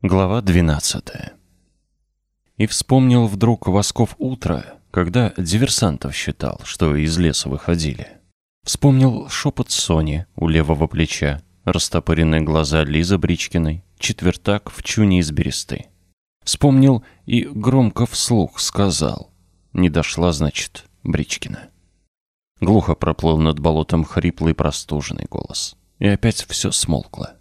Глава 12 И вспомнил вдруг Восков утро, когда диверсантов считал, что из леса выходили. Вспомнил шепот Сони у левого плеча, растопыренные глаза Лизы Бричкиной, четвертак в чуне из бересты. Вспомнил и громко вслух сказал. Не дошла, значит, Бричкина. Глухо проплыл над болотом хриплый простуженный голос. И опять все смолкло.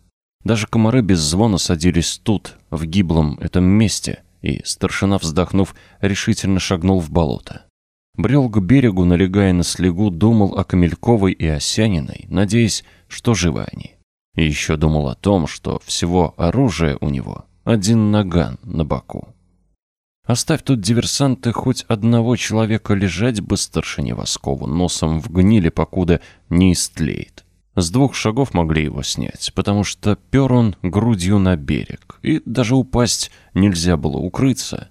Даже комары без звона садились тут, в гиблом этом месте, и старшина, вздохнув, решительно шагнул в болото. Брел к берегу, налегая на слегу, думал о Камельковой и Осяниной, надеясь, что живы они. И еще думал о том, что всего оружие у него один наган на боку. Оставь тут диверсанты хоть одного человека лежать бы старшине Воскову носом в гниле, покуда не истлеет. С двух шагов могли его снять, потому что пер он грудью на берег, и даже упасть нельзя было укрыться.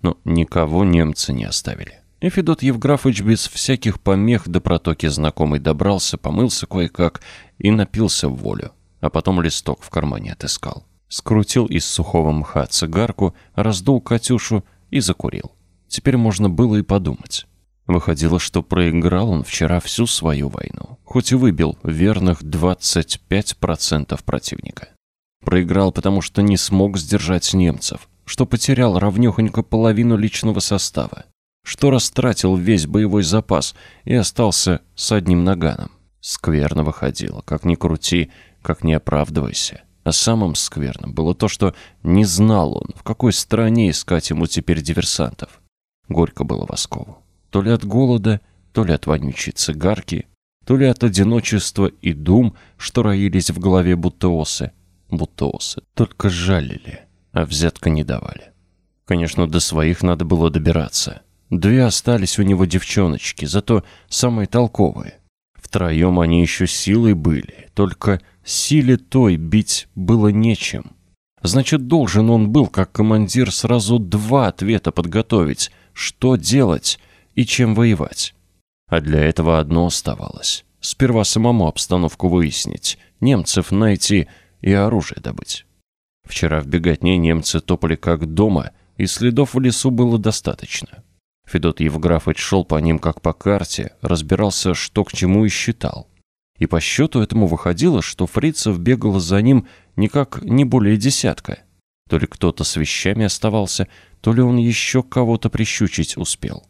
Но никого немцы не оставили. И Федот Евграфович без всяких помех до протоки знакомый добрался, помылся кое-как и напился в волю, а потом листок в кармане отыскал. Скрутил из сухого мха цигарку, раздул Катюшу и закурил. Теперь можно было и подумать. Выходило, что проиграл он вчера всю свою войну, хоть и выбил верных 25% противника. Проиграл, потому что не смог сдержать немцев, что потерял ровнёхонько половину личного состава, что растратил весь боевой запас и остался с одним наганом. Скверно выходило, как ни крути, как ни оправдывайся. А самым скверным было то, что не знал он, в какой стране искать ему теперь диверсантов. Горько было Воскову. То ли от голода, то ли от вонючей цигарки, то ли от одиночества и дум, что роились в голове будто осы. Только жалили, а взятка не давали. Конечно, до своих надо было добираться. Две остались у него девчоночки, зато самые толковые. Втроем они еще силой были, только силе той бить было нечем. Значит, должен он был, как командир, сразу два ответа подготовить. Что делать и чем воевать. А для этого одно оставалось. Сперва самому обстановку выяснить, немцев найти и оружие добыть. Вчера в беготне немцы топали как дома, и следов в лесу было достаточно. Федот Евграфович шел по ним как по карте, разбирался, что к чему и считал. И по счету этому выходило, что фрицев бегало за ним никак не более десятка. То ли кто-то с вещами оставался, то ли он еще кого-то прищучить успел.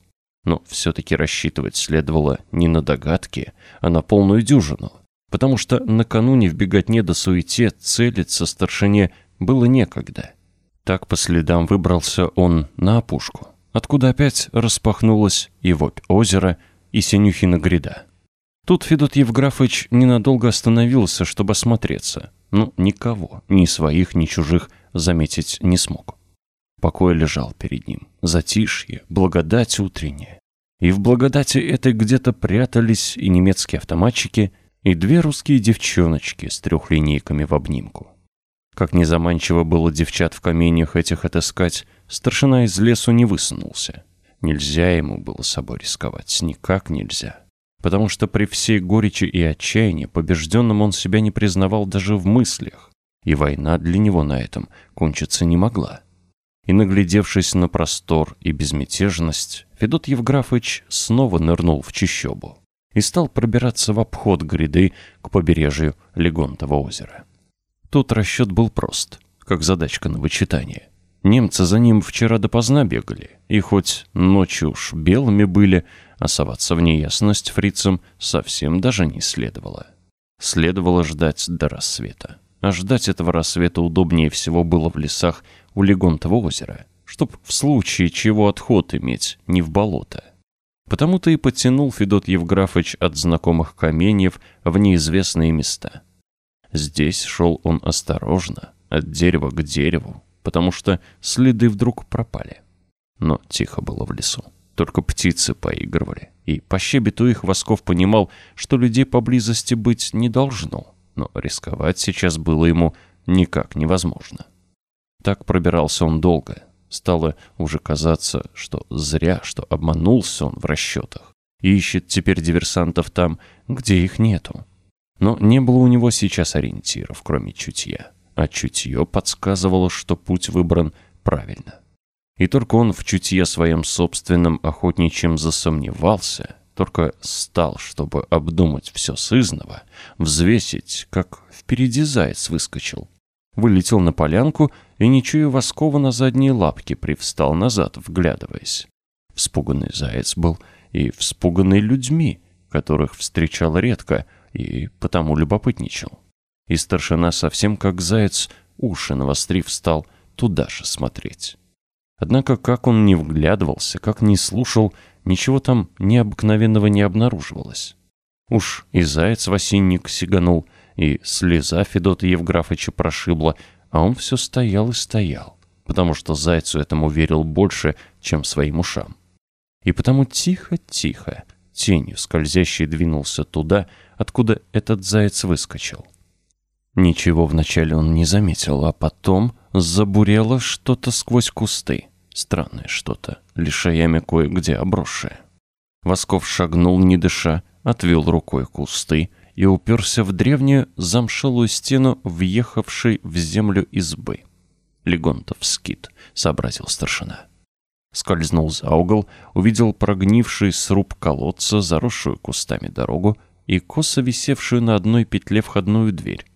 Но все-таки рассчитывать следовало не на догадки, а на полную дюжину, потому что накануне в беготне до суете целиться старшине было некогда. Так по следам выбрался он на опушку, откуда опять распахнулась и вопь озера, и Синюхина гряда. Тут Федот Евграфович ненадолго остановился, чтобы осмотреться, но никого, ни своих, ни чужих, заметить не смог. Покой лежал перед ним, затишье, благодать утренняя. И в благодати этой где-то прятались и немецкие автоматчики, и две русские девчоночки с трехлинейками в обнимку. Как незаманчиво было девчат в каменьях этих отыскать, старшина из лесу не высунулся. Нельзя ему было собой рисковать, никак нельзя. Потому что при всей горечи и отчаянии побежденным он себя не признавал даже в мыслях, и война для него на этом кончиться не могла и, наглядевшись на простор и безмятежность, Федот Евграфович снова нырнул в чищобу и стал пробираться в обход гряды к побережью Легонтова озера. Тут расчет был прост, как задачка на вычитание. Немцы за ним вчера допоздна бегали, и хоть ночью уж белыми были, оставаться в неясность фрицам совсем даже не следовало. Следовало ждать до рассвета. А ждать этого рассвета удобнее всего было в лесах у Легонтова озера, чтоб в случае чего отход иметь не в болото. Потому-то и подтянул Федот Евграфович от знакомых каменьев в неизвестные места. Здесь шел он осторожно, от дерева к дереву, потому что следы вдруг пропали. Но тихо было в лесу. Только птицы поигрывали, и по щебету их Восков понимал, что людей поблизости быть не должно, но рисковать сейчас было ему никак невозможно. Так пробирался он долго. Стало уже казаться, что зря, что обманулся он в расчетах. Ищет теперь диверсантов там, где их нету. Но не было у него сейчас ориентиров, кроме чутья. а чутье подсказывало, что путь выбран правильно. И только он в чутье своем собственном охотничьем засомневался, только стал, чтобы обдумать все сызново, взвесить, как впереди заяц выскочил. Вылетел на полянку и, не чуя Воскова, на задние лапки привстал назад, вглядываясь. Вспуганный заяц был и вспуганный людьми, которых встречал редко и потому любопытничал. И старшина совсем как заяц, уши навострив, стал туда же смотреть. Однако, как он не вглядывался, как не слушал, ничего там необыкновенного не обнаруживалось. Уж и заяц в осинник сиганул, и слеза Федота Евграфыча прошибла, а он все стоял и стоял, потому что зайцу этому верил больше, чем своим ушам. И потому тихо-тихо, тенью скользящий двинулся туда, откуда этот заяц выскочил. Ничего вначале он не заметил, а потом забурело что-то сквозь кусты. Странное что-то, лишаями кое-где обросшее. Восков шагнул, не дыша, отвел рукой кусты и уперся в древнюю замшелую стену, въехавшей в землю избы. Легонтов скит, сообразил старшина. Скользнул за угол, увидел прогнивший сруб колодца, заросшую кустами дорогу и косо висевшую на одной петле входную дверь.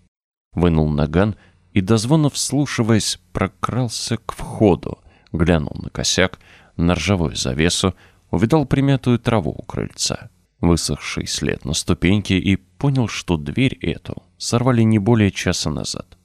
Вынул наган и, до звона вслушиваясь, прокрался к входу, глянул на косяк, на ржавую завесу, увидал примятую траву у крыльца, высохший след на ступеньке и понял, что дверь эту сорвали не более часа назад.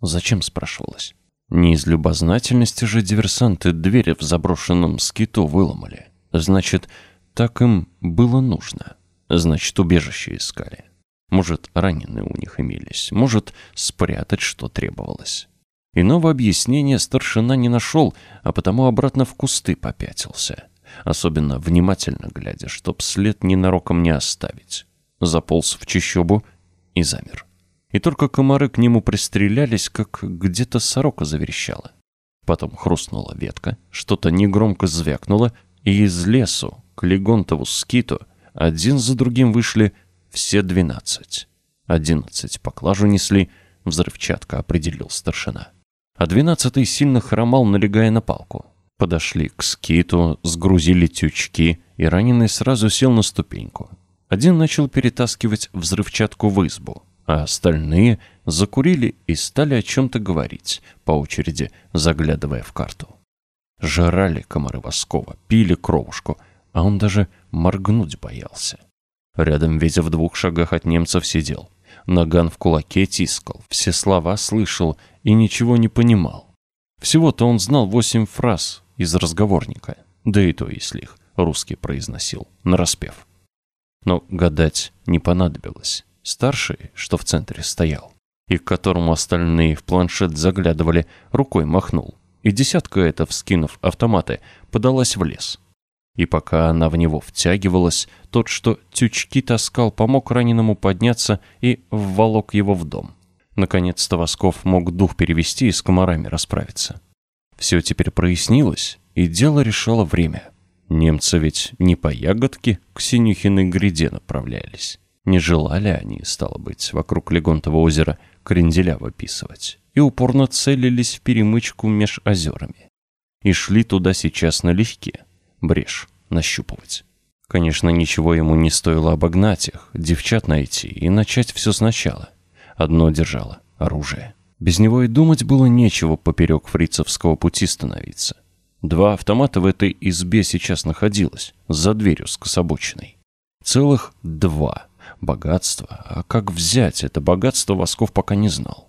Зачем, спрашивалось? Не из любознательности же диверсанты двери в заброшенном скиту выломали. Значит, так им было нужно. Значит, убежище искали. Может, раненые у них имелись. Может, спрятать, что требовалось. Иного объяснения старшина не нашел, а потому обратно в кусты попятился. Особенно внимательно глядя, чтоб след ненароком не оставить. Заполз в чащобу и замер и только комары к нему пристрелялись, как где-то сорока заверещала. Потом хрустнула ветка, что-то негромко звякнуло, и из лесу к Легонтову скиту один за другим вышли все двенадцать. Одиннадцать поклажу несли, взрывчатка определил старшина. А двенадцатый сильно хромал, налегая на палку. Подошли к скиту, сгрузили тючки, и раненый сразу сел на ступеньку. Один начал перетаскивать взрывчатку в избу, а остальные закурили и стали о чем-то говорить, по очереди заглядывая в карту. Жрали комары Воскова, пили кровушку, а он даже моргнуть боялся. Рядом Ветя в двух шагах от немцев сидел. Наган в кулаке тискал, все слова слышал и ничего не понимал. Всего-то он знал восемь фраз из разговорника, да и то, если их русский произносил, нараспев. Но гадать не понадобилось старший, что в центре стоял, и к которому остальные в планшет заглядывали, рукой махнул. И десятка эта, вскинув автоматы, подалась в лес. И пока она в него втягивалась, тот, что тючки таскал, помог раненому подняться и вволок его в дом. Наконец-то Восков мог дух перевести и с комарами расправиться. Все теперь прояснилось, и дело решало время. Немцы ведь не по ягодке к Синюхиной гряде направлялись. Не желали они, стало быть, вокруг Легонтова озера кренделя выписывать, и упорно целились в перемычку меж озерами. И шли туда сейчас налегке, брешь нащупывать. Конечно, ничего ему не стоило обогнать их, девчат найти и начать все сначала. Одно держало — оружие. Без него и думать было нечего поперек фрицевского пути становиться. Два автомата в этой избе сейчас находилось, за дверью с кособочиной. Целых два — Богатство. А как взять это богатство, Восков пока не знал.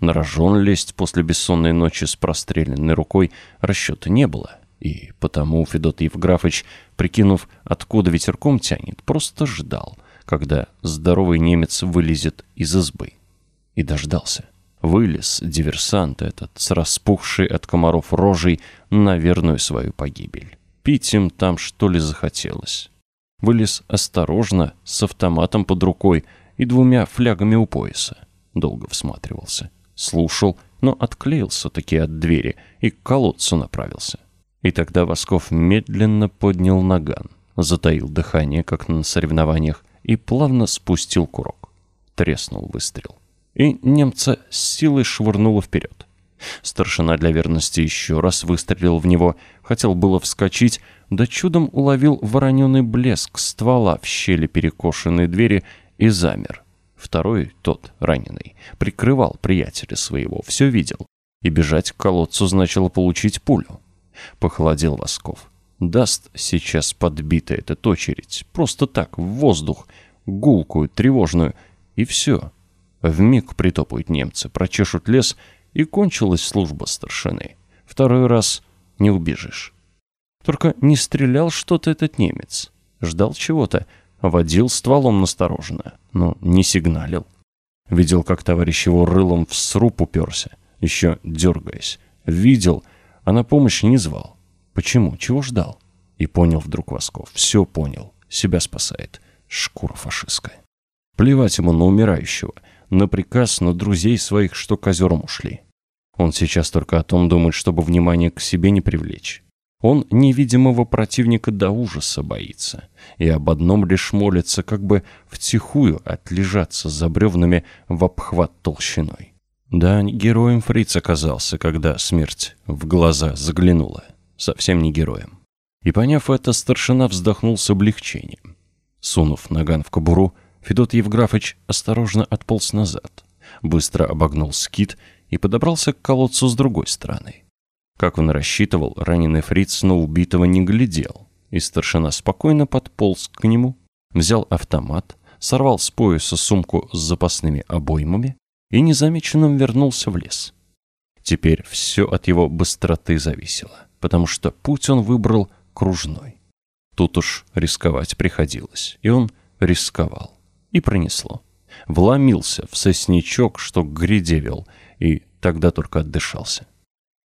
На рожон лезть после бессонной ночи с простреленной рукой расчета не было. И потому Федот Евграфович, прикинув, откуда ветерком тянет, просто ждал, когда здоровый немец вылезет из избы. И дождался. Вылез диверсант этот с распухшей от комаров рожей на верную свою погибель. Пить им там что ли захотелось. Вылез осторожно, с автоматом под рукой и двумя флягами у пояса. Долго всматривался. Слушал, но отклеился таки от двери и к колодцу направился. И тогда Восков медленно поднял наган, затаил дыхание, как на соревнованиях, и плавно спустил курок. Треснул выстрел. И немца с силой швырнуло вперед. Старшина для верности еще раз выстрелил в него, хотел было вскочить, да чудом уловил вороненый блеск ствола в щели перекошенной двери и замер. Второй, тот, раненый, прикрывал приятеля своего, все видел. И бежать к колодцу значило получить пулю. Похолодел Восков. Даст сейчас подбитая этот очередь, просто так, в воздух, гулкую, тревожную, и все. Вмиг притопают немцы, прочешут лес, и кончилась служба старшины. Второй раз не убежишь. Только не стрелял что-то этот немец. Ждал чего-то, водил стволом настороженно, но не сигналил. Видел, как товарищ его рылом в сруб уперся, еще дергаясь. Видел, а на помощь не звал. Почему? Чего ждал? И понял вдруг Восков. Все понял. Себя спасает. Шкура фашистская. Плевать ему на умирающего, на приказ, на друзей своих, что к озерам ушли. Он сейчас только о том думает, чтобы внимание к себе не привлечь. Он невидимого противника до ужаса боится и об одном лишь молится, как бы втихую отлежаться за бревнами в обхват толщиной. Да, героем фриц оказался, когда смерть в глаза заглянула. Совсем не героем. И поняв это, старшина вздохнул с облегчением. Сунув наган в кобуру, Федот Евграфович осторожно отполз назад, быстро обогнул скит и подобрался к колодцу с другой стороны. Как он рассчитывал, раненый фриц на убитого не глядел, и старшина спокойно подполз к нему, взял автомат, сорвал с пояса сумку с запасными обоймами и незамеченным вернулся в лес. Теперь все от его быстроты зависело, потому что путь он выбрал кружной. Тут уж рисковать приходилось, и он рисковал. И пронесло. Вломился в сосничок, что вел, и тогда только отдышался.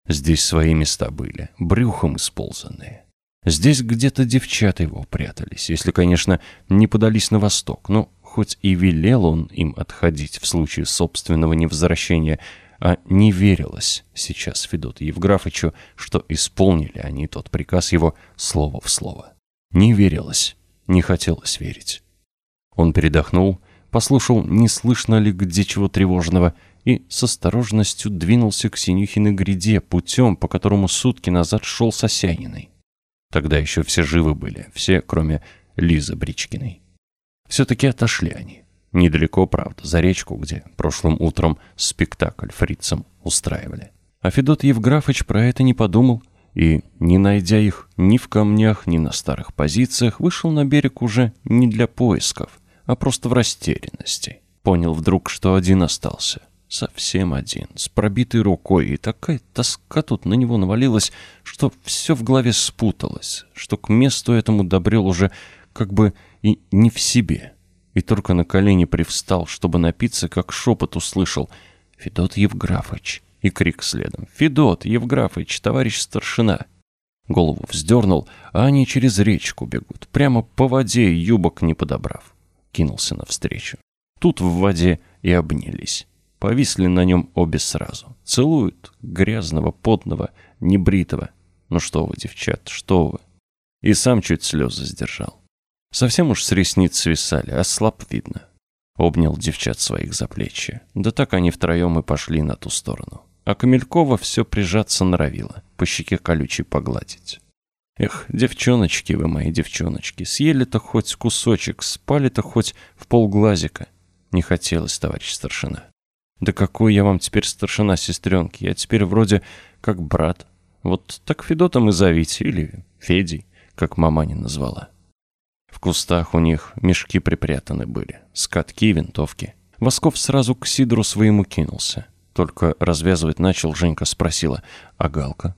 Здесь свои места были, брюхом исползанные. Здесь где-то девчата его прятались, если, конечно, не подались на восток. Но хоть и велел он им отходить в случае собственного невозвращения, а не верилось сейчас Федоту Евграфычу, что исполнили они тот приказ его слово в слово. Не верилось, не хотелось верить. Он передохнул, послушал, не слышно ли где чего тревожного, и с осторожностью двинулся к Синюхиной гряде путем, по которому сутки назад шел с Осяниной. Тогда еще все живы были, все, кроме Лизы Бричкиной. Все-таки отошли они. Недалеко, правда, за речку, где прошлым утром спектакль фрицам устраивали. А Федот Евграфыч про это не подумал и, не найдя их ни в камнях, ни на старых позициях, вышел на берег уже не для поисков, а просто в растерянности. Понял вдруг, что один остался. Совсем один, с пробитой рукой, и такая тоска тут на него навалилась, что все в голове спуталось, что к месту этому добрел уже как бы и не в себе. И только на колени привстал, чтобы напиться, как шепот услышал «Федот Евграфович!» и крик следом «Федот Евграфович, товарищ старшина!» Голову вздернул, а они через речку бегут, прямо по воде, юбок не подобрав. Кинулся навстречу. Тут в воде и обнялись. Повисли на нем обе сразу. Целуют грязного, потного, небритого. Ну что вы, девчат, что вы. И сам чуть слезы сдержал. Совсем уж с ресниц свисали, а слаб видно. Обнял девчат своих за плечи. Да так они втроем и пошли на ту сторону. А Камелькова все прижаться норовила, по щеке колючей погладить. Эх, девчоночки вы мои, девчоночки, съели-то хоть кусочек, спали-то хоть в полглазика. Не хотелось, товарищ старшина. Да какой я вам теперь старшина сестренки? Я теперь вроде как брат. Вот так Федотом и зовите, или Федей, как маманя назвала. В кустах у них мешки припрятаны были, скатки, винтовки. Восков сразу к Сидору своему кинулся. Только развязывать начал, Женька спросила, а Галка?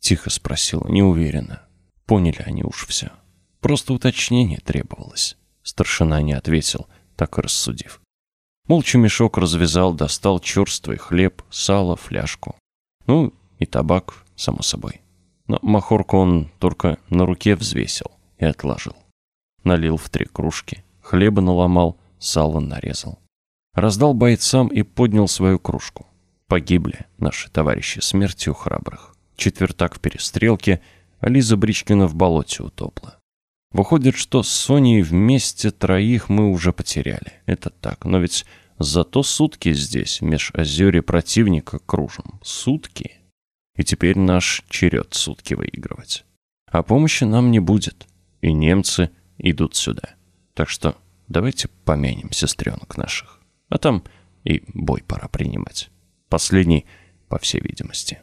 Тихо спросила, неуверенно. Поняли они уж все. Просто уточнение требовалось. Старшина не ответил, так и рассудив. Молча мешок развязал, достал черствый хлеб, сало, фляжку. Ну, и табак, само собой. Но махорку он только на руке взвесил и отложил. Налил в три кружки, хлеба наломал, сало нарезал. Раздал бойцам и поднял свою кружку. Погибли наши товарищи смертью храбрых. Четвертак в перестрелке, а Лиза Бричкина в болоте утопла. Выходит, что с Соней вместе троих мы уже потеряли. Это так, но ведь Зато сутки здесь, меж озере противника кружим. Сутки. И теперь наш черед сутки выигрывать. А помощи нам не будет. И немцы идут сюда. Так что давайте помянем сестренок наших. А там и бой пора принимать. Последний, по всей видимости.